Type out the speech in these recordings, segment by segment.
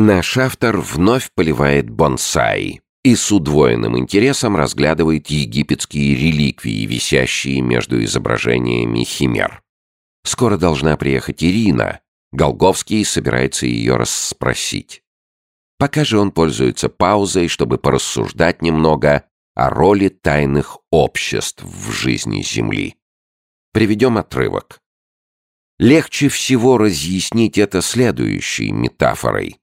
Наш автор вновь поливает бонсай и с удвоенным интересом разглядывает египетские реликвии, висящие между изображениями химер. Скоро должна приехать Ирина. Голговский собирается ее расспросить. Пока же он пользуется паузой, чтобы порассуждать немного о роли тайных обществ в жизни Земли. Приведем отрывок. Легче всего разъяснить это следующей метафорой.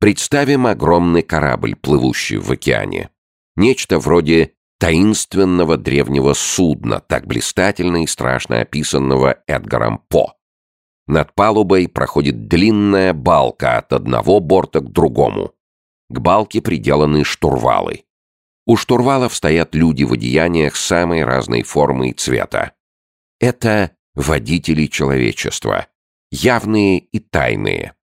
Представим огромный корабль, плывущий в океане. Нечто вроде таинственного древнего судна, так блистательно и страшно описанного Эдгаром По. Над палубой проходит длинная балка от одного борта к другому. К балке приделаны штурвалы. У штурвалов стоят люди в одеяниях самой разной формы и цвета. Это водители человечества, явные и тайные.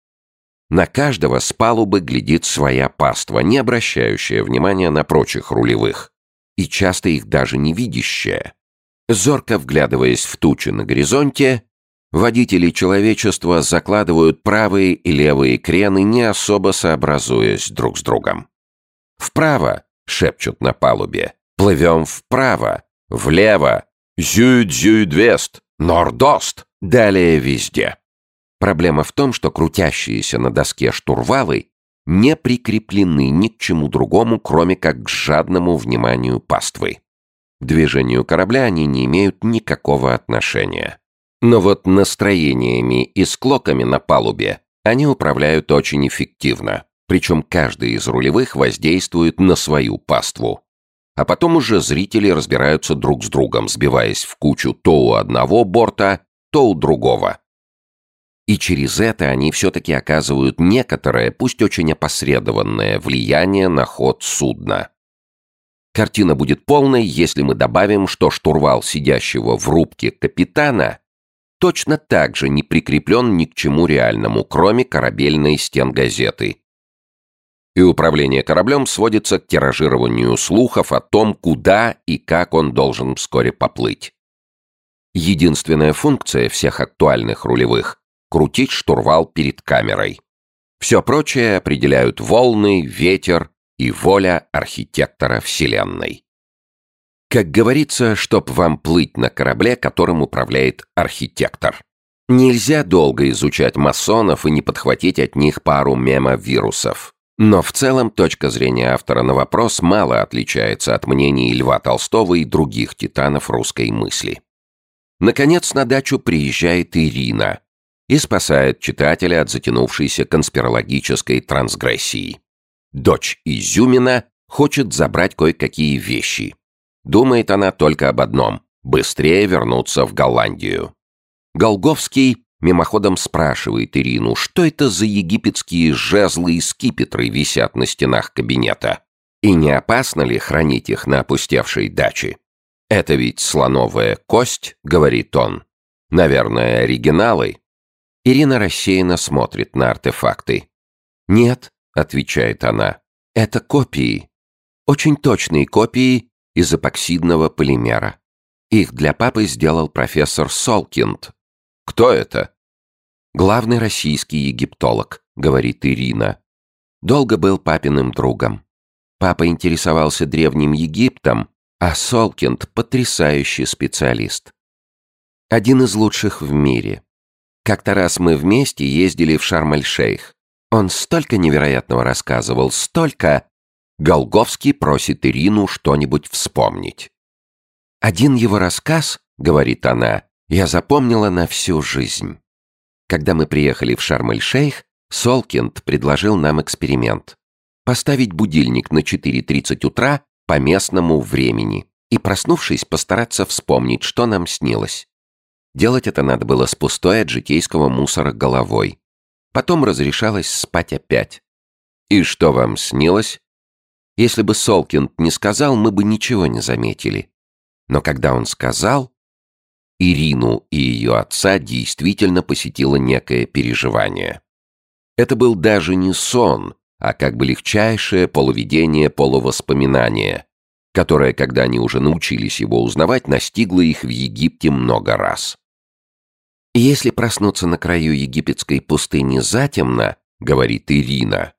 На каждого с палубы глядит своя паства, не обращающая внимания на прочих рулевых, и часто их даже не видящая. Зорко вглядываясь в тучи на горизонте, водители человечества закладывают правые и левые крены, не особо сообразуясь друг с другом. «Вправо!» — шепчут на палубе. «Плывем вправо! Влево! Зюд-зюд-вест! Нордост!» Далее везде. Проблема в том, что крутящиеся на доске штурвалы не прикреплены ни к чему другому, кроме как к жадному вниманию паствы. К движению корабля они не имеют никакого отношения. Но вот настроениями и склоками на палубе они управляют очень эффективно, причем каждый из рулевых воздействует на свою паству. А потом уже зрители разбираются друг с другом, сбиваясь в кучу то у одного борта, то у другого. И через это они все-таки оказывают некоторое, пусть очень опосредованное, влияние на ход судна. Картина будет полной, если мы добавим, что штурвал сидящего в рубке капитана точно так же не прикреплен ни к чему реальному, кроме корабельной стенгазеты. И управление кораблем сводится к тиражированию слухов о том, куда и как он должен вскоре поплыть. Единственная функция всех актуальных рулевых крутить штурвал перед камерой. Все прочее определяют волны, ветер и воля архитектора Вселенной. Как говорится, чтоб вам плыть на корабле, которым управляет архитектор. Нельзя долго изучать масонов и не подхватить от них пару мемовирусов. Но в целом точка зрения автора на вопрос мало отличается от мнений Льва Толстого и других титанов русской мысли. Наконец на дачу приезжает Ирина, и спасает читателя от затянувшейся конспирологической трансгрессии. Дочь Изюмина хочет забрать кое-какие вещи. Думает она только об одном – быстрее вернуться в Голландию. Голговский мимоходом спрашивает Ирину, что это за египетские жезлы и скипетры висят на стенах кабинета, и не опасно ли хранить их на опустевшей даче. «Это ведь слоновая кость», — говорит он. «Наверное, оригиналы». Ирина рассеянно смотрит на артефакты. «Нет», — отвечает она, — «это копии. Очень точные копии из эпоксидного полимера. Их для папы сделал профессор Солкинд». «Кто это?» «Главный российский египтолог», — говорит Ирина. Долго был папиным другом. Папа интересовался Древним Египтом, а Солкинд — потрясающий специалист. Один из лучших в мире. Как-то раз мы вместе ездили в Шарм-эль-Шейх. Он столько невероятного рассказывал, столько... Голговский просит Ирину что-нибудь вспомнить. «Один его рассказ, — говорит она, — я запомнила на всю жизнь. Когда мы приехали в Шарм-эль-Шейх, Солкинд предложил нам эксперимент. Поставить будильник на 4.30 утра по местному времени и, проснувшись, постараться вспомнить, что нам снилось. Делать это надо было с пустой от житейского мусора головой. Потом разрешалось спать опять. «И что вам снилось?» Если бы Солкинд не сказал, мы бы ничего не заметили. Но когда он сказал, Ирину и ее отца действительно посетило некое переживание. Это был даже не сон, а как бы легчайшее полувидение полувоспоминания, которое, когда они уже научились его узнавать, настигло их в Египте много раз. Если проснуться на краю египетской пустыни затемно, говорит Ирина,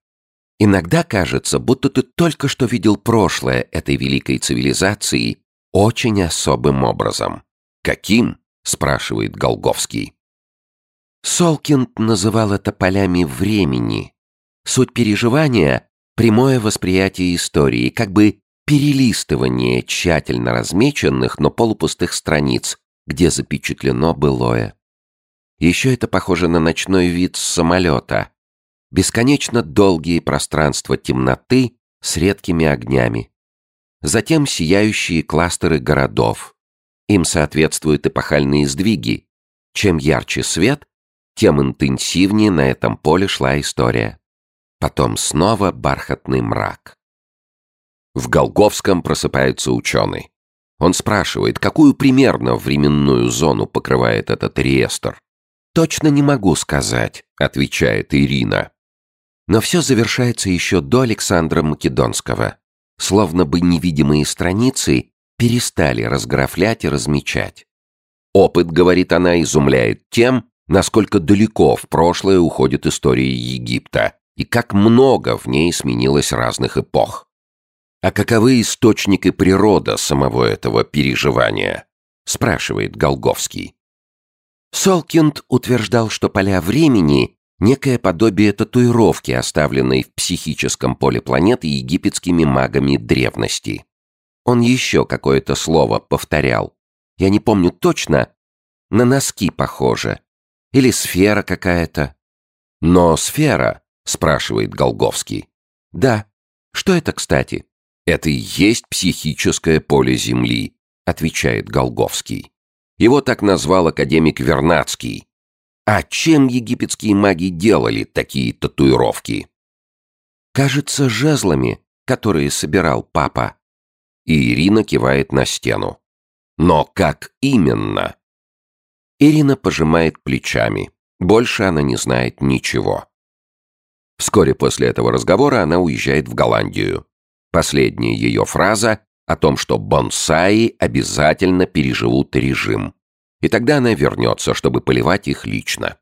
Иногда кажется, будто ты только что видел прошлое этой великой цивилизации очень особым образом. Каким? спрашивает Голговский. Солкинд называл это полями времени. Суть переживания — прямое восприятие истории, как бы перелистывание тщательно размеченных, но полупустых страниц, где запечатлено былое. Еще это похоже на ночной вид с самолета. Бесконечно долгие пространства темноты с редкими огнями. Затем сияющие кластеры городов. Им соответствуют эпохальные сдвиги. Чем ярче свет, тем интенсивнее на этом поле шла история. Потом снова бархатный мрак. В Голговском просыпается ученый. Он спрашивает, какую примерно временную зону покрывает этот реестр. «Точно не могу сказать», — отвечает Ирина. Но все завершается еще до Александра Македонского. Словно бы невидимые страницы перестали разграфлять и размечать. Опыт, говорит она, изумляет тем, насколько далеко в прошлое уходит история Египта и как много в ней сменилось разных эпох. А каковы источники природа самого этого переживания? спрашивает Голговский. Солкинд утверждал, что поля времени — некое подобие татуировки, оставленной в психическом поле планеты египетскими магами древности. Он еще какое-то слово повторял. Я не помню точно, на носки похоже. Или сфера какая-то. Но сфера, спрашивает Голговский. Да. Что это, кстати? Это и есть психическое поле Земли, отвечает Голговский. Его так назвал академик Вернадский. А чем египетские маги делали такие татуировки? Кажется, жезлами, которые собирал папа. И Ирина кивает на стену. Но как именно? Ирина пожимает плечами. Больше она не знает ничего. Вскоре после этого разговора она уезжает в Голландию. Последняя ее фраза о том, что бонсаи обязательно переживут режим. И тогда она вернется, чтобы поливать их лично.